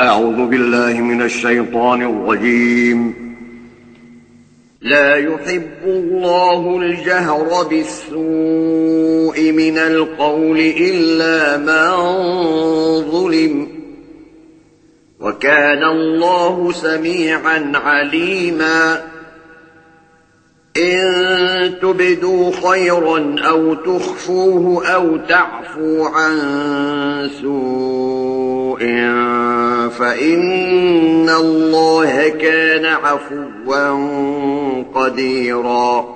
أعوذ بالله من الشيطان الرجيم. لا يحب الله الجهر بالسوء من القول إلا من ظلم. وكان الله سميعا عليما. إن تبدوا خيرا أو تخفوه أو تعفو عن سوء فإن الله كان عفوا قديرا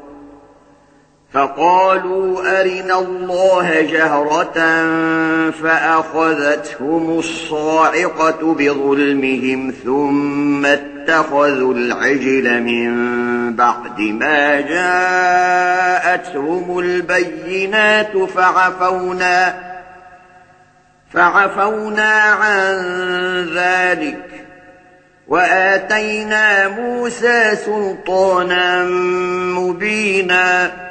فقالوا أرنا الله جهرة فأخذتهم الصاعقة بظلمهم ثم اتخذوا العجل من بعد ما جاءتهم البينات فعفونا, فعفونا عن ذلك وآتينا موسى سلطانا مبيناً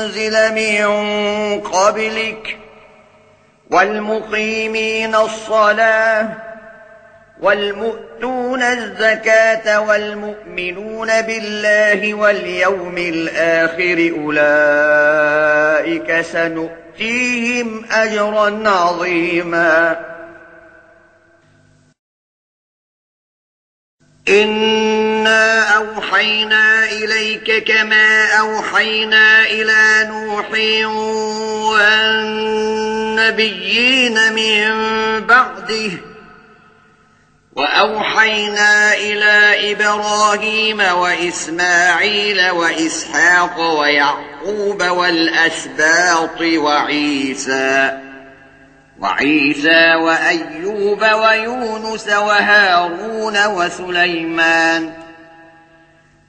أنزل من قبلك والمقيمين الصلاة والمؤتون الزكاة والمؤمنون بالله واليوم الآخر أولئك سنؤتيهم أجرا عظيما. إن إنا أوحينا إليك كما أوحينا إلى نوح والنبيين من بعده وأوحينا إلى إبراهيم وإسماعيل وإسحاق ويعقوب والأسباط وعيسى وعيسى وأيوب ويونس وهارون وسليمان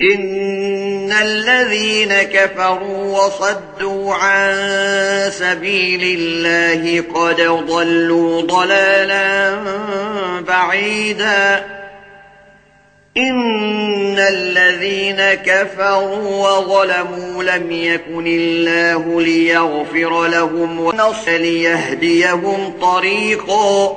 ان الذين كفروا وصدوا عن سبيل الله قد ضلوا ضلالا بعيدا ان الذين كفروا وظلموا لم يكن الله ليغفر لهم ونصل ليهديهم طريقا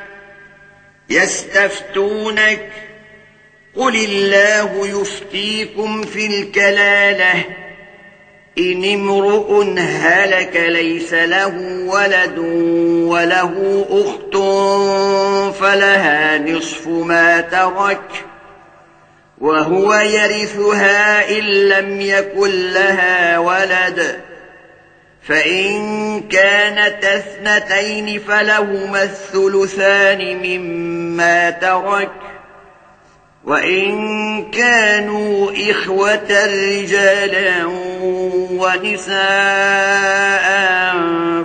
يستفتونك. قل الله يفتيكم في الكلالة. إن امرؤ هلك ليس له ولد وله أخت فلها نصف ما ترك. وهو يرثها إن لم يكن لها ولد. فإن كانت أثنتين فلهما الثلثان مما ترك وإن كانوا إخوة رجالا ونساء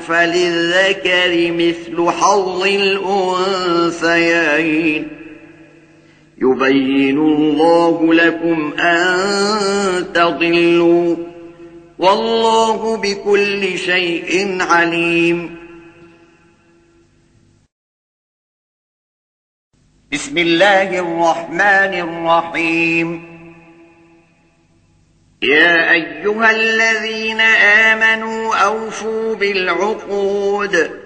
فللذكر مثل حظ الأنثيين يبين الله لكم أن تضلوا والله بكل شيء عليم بسم الله الرحمن الرحيم يا أيها الذين آمنوا أوفوا بالعقود۔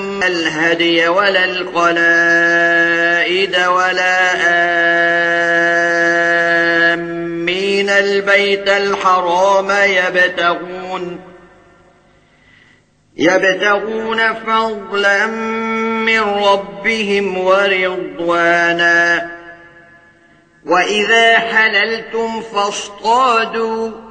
الهدي ولا القلائد ولا آمين البيت الحرام يبتغون يبتغون فضلا من ربهم ورضوانا وإذا حللتم فاصطادوا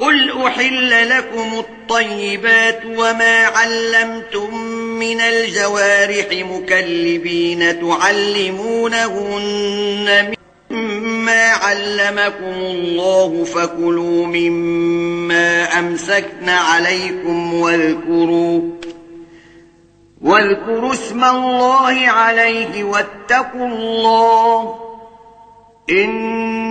قل أحل لكم الطيبات وما علمتم من الجوارح مكلبين تعلمونهن مما علمكم الله فكلوا مما أمسكن عليكم واذكروا واذكروا اسم الله عليه واتقوا الله إن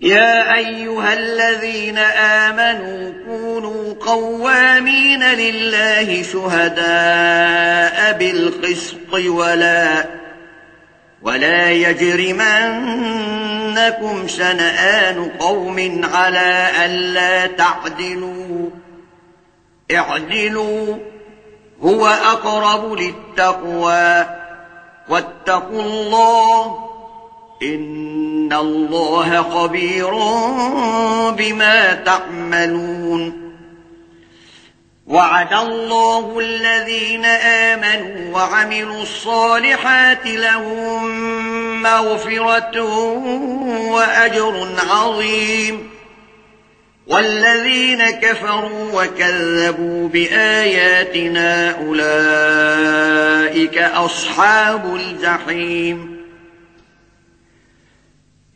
يا أيها الذين آمنوا كونوا قوامين لله شهداء بالقسط ولا ولا يجرمنكم شنآن قوم على ألا تعدلوا. اعدلوا. هو أقرب للتقوى. واتقوا الله ان اللَّهَ خَبِيرٌ بما تعملون وعد الله الذين آمنوا وعملوا الصالحات لهم مغفرة وأجر عظيم والذين كفروا وكذبوا بآياتنا أولئك أصحاب الجحيم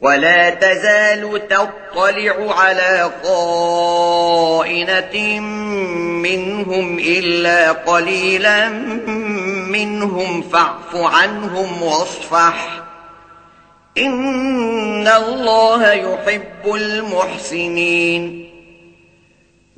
ولا تزال تطلع على قائنة منهم إلا قليلا منهم فاعف عنهم واصفح إن الله يحب المحسنين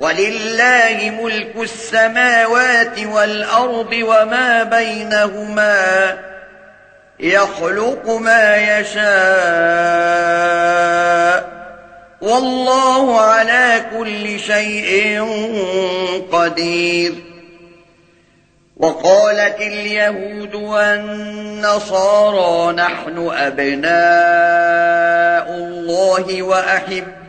وَلِلَّهِ مُلْكُ السَّمَاوَاتِ وَالْأَرْضِ وَمَا بَيْنَهُمَا يَخْلُقُ مَا يَشَاءُ وَاللَّهُ عَلَى كُلِّ شَيْءٍ قَدِيرٌ وَقَالَتِ الْيَهُودُ وَالنَّصَارَى نَحْنُ أَبْنَاءُ اللَّهِ وَأَحِبَّاءُ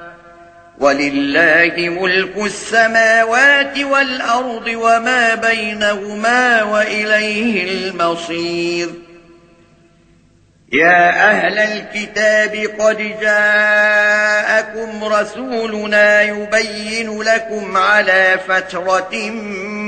وَلِلَّهِ مُلْكُ السَّمَاوَاتِ وَالْأَرْضِ وَمَا بَيْنَهُمَا وَإِلَيْهِ الْمَصِيرُ يَا أَهْلَ الْكِتَابِ قَدْ جَاءَكُمْ رَسُولُنَا يُبَيِّنُ لَكُمْ عَلَى فَتْرَةٍ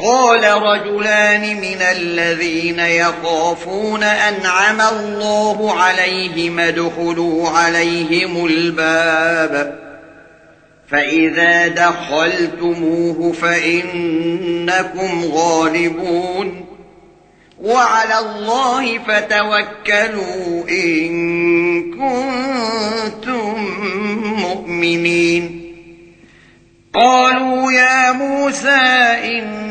قال رجلان من الذين يخافون أنعم الله عليهم دخلوا عليهم الباب فإذا دخلتموه فإنكم غالبون وعلى الله فتوكلوا إن كنتم مؤمنين قالوا يا موسى إن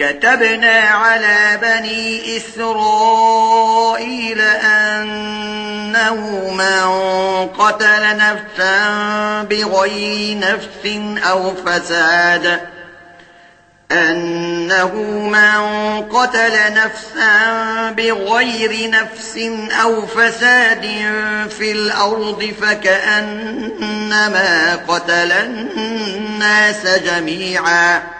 كتبنا على بني إسرائيل أنه من قتل نفسا بغير نفس أو فساد. أنه من قتل نفسا بغير نفس أو فساد في الأرض فكأنما قتل الناس جميعاً.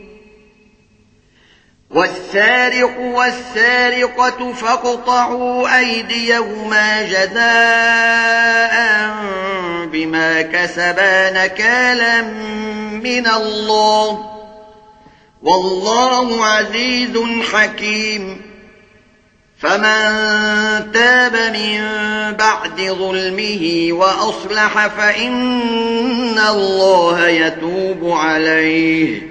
والسارق والسارقة فاقطعوا أيديهما جزاء بما كسبا نكالا من الله. والله عزيز حكيم. فمن تاب من بعد ظلمه وأصلح فإن الله يتوب عليه.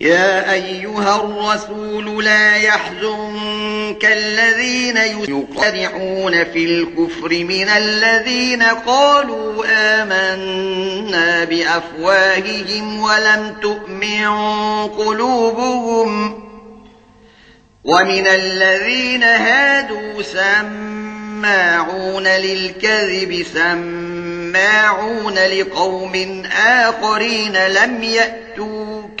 يا أيها الرسول لا يحزنك الذين يقرعون في الكفر من الذين قالوا آمنا بأفواههم ولم تؤمن قلوبهم ومن الذين هادوا سماعون للكذب سماعون لقوم آخرين لم يأتوك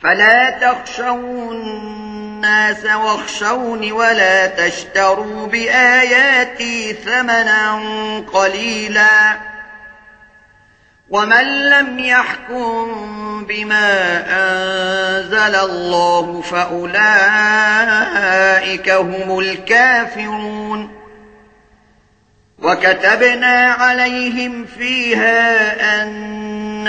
فلا تخشوا الناس واخشون ولا تشتروا بآياتي ثمنا قليلا ومن لم يحكم بما أنزل الله فأولئك هم الكافرون وكتبنا عليهم فيها أن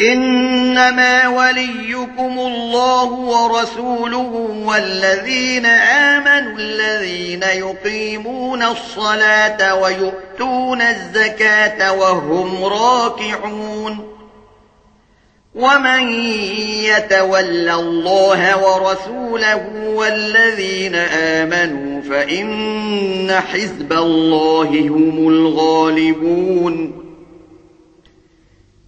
إنما وليكم الله ورسوله والذين آمنوا الذين يقيمون الصلاة ويؤتون الزكاة وهم راكعون ومن يتولى الله ورسوله والذين آمنوا فإن حزب الله هم الغالبون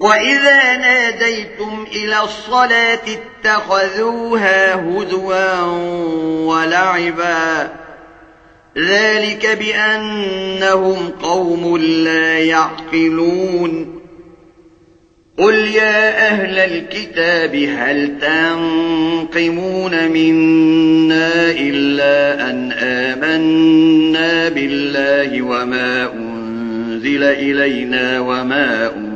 وَإِذَا نَادَيْتُمْ إِلَى الصَّلَاةِ اتَّخَذُوهَا هُزُوًا وَلَعِبًا ذَلِكَ بِأَنَّهُمْ قَوْمٌ لَا يَعْقِلُونَ قُلْ يَا أَهْلَ الْكِتَابِ هَلْ تَنْقِمُونَ مِنَّا إِلَّا أَنْ آمَنَّا بِاللَّهِ وَمَا أُنْزِلَ إِلَيْنَا وَمَا أُنْزِلَ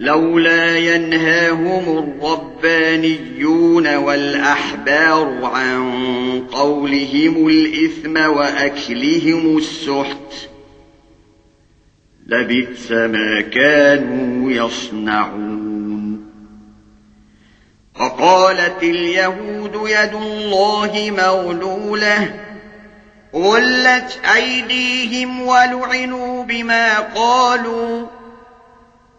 لولا ينهاهم الربانيون والأحبار عن قولهم الإثم وأكلهم السحت لبئس ما كانوا يصنعون. فقالت اليهود يد الله مغلولة ولت أيديهم ولعنوا بما قالوا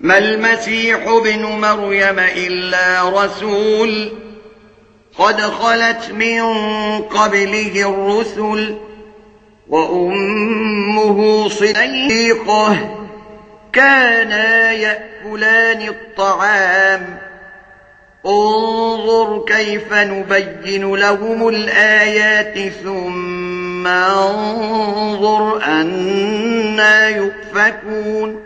ما المسيح بن مريم إلا رسول قد خلت من قبله الرسل وأمه صديقة كانا يأكلان الطعام. انظر كيف نبين لهم الآيات ثم انظر أنا يؤفكون.